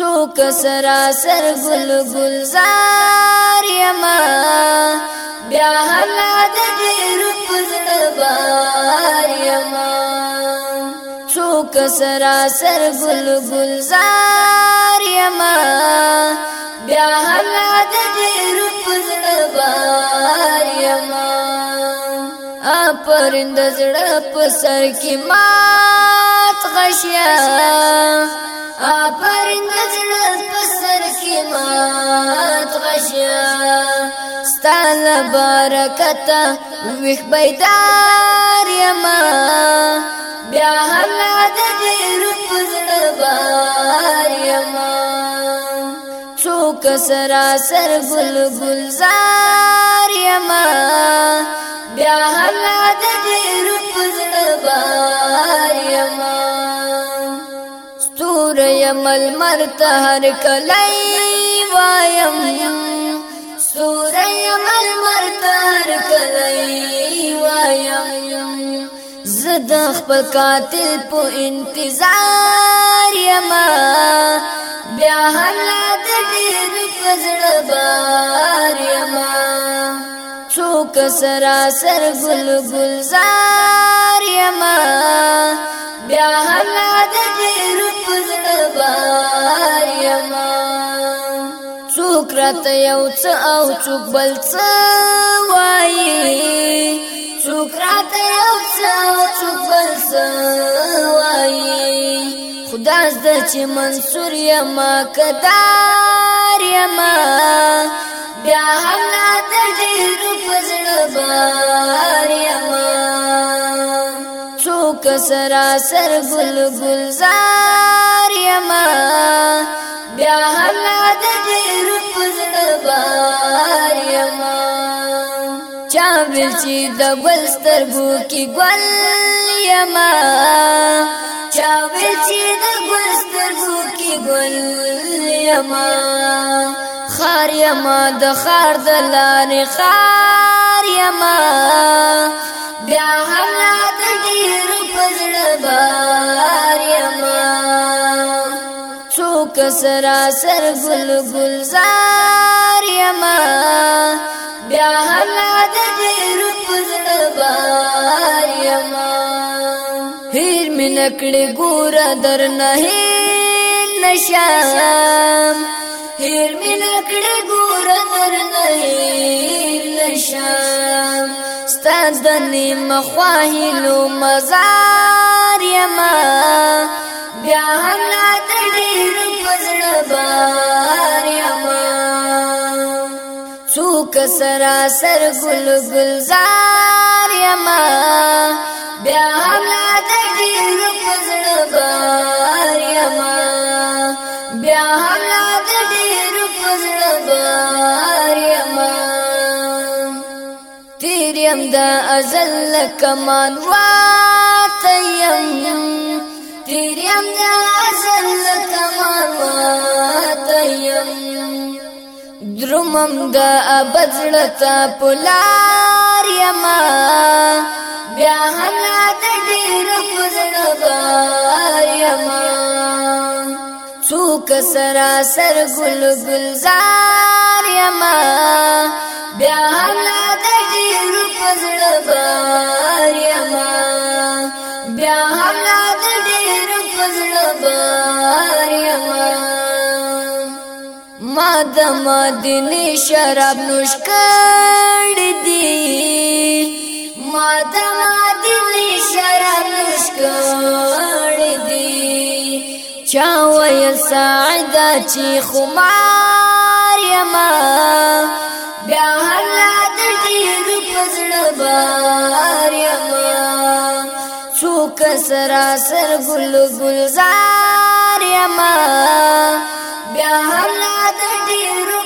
شوق سراسر گل گلزار یما بیا هم د ډېر پزړبار یما شوق سراسر گل گلزار یما بیا هم د ډېر پزړبار یما پرند زړه په سر کې مات غشیا له برکته ویښ بیدار یما بیا هم د ډېرو په زړه بار یما څوک سراسر ګل ګلزار یما بیا هم د ډېرو په زړه بار یما ستوره مل مرته هر کله وایم ستوره هر مرتار کلی وایم زد خپل قاتل په انتظار یما بیا حالات ډېر پزړ بار یما څوک سراسر ګل ګلزار یما بیا حالات ډېر راته یو څه او څوک بل څه وایي څوک راته یو څه او څوک بل څه وایي خدا زده چې منصور یما کدار یما بیا هم نه د ډېر پزړه بار یما څوک سراسر ګل ګلزار یما بیا هم د ډېر پزړه بار یما چا بل چې د ګل سترګو کې ګل یما چا بل چې د ګل سترګو کې ګل یما خار یما د خار د لارې خار یما سراسر گل گلزار یما بیا هم عدد روپ زبار یما هیر می نکڑی گورا در نهیل نشام هیر می نکڑی گورا در نهیل نشام ستاد دنی مخواهیلو مزار یما کسرا سر گل گل گلزار یما بیا هم لا ډیر پزړ بار یما بیا هم لا ډیر پزړ بار یما تیر یم دا ازل کمان وات یم تیر یم دا ازل کمان وات یم درومم د ابد لتا پلار یما بیا هم لا د ډیر پزړبار یما څوک سرا سر ګل ګلزار یما بیا هم لا د ډیر پزړ د مدینه شراب نوش کړی دی ما د مدینه شراب نوش کړی دی چا ویل سعدا چې خمار یما بیا هلا د ډیر پزړه بار یما څوک سرا سر ګل ګلزار یما ډیر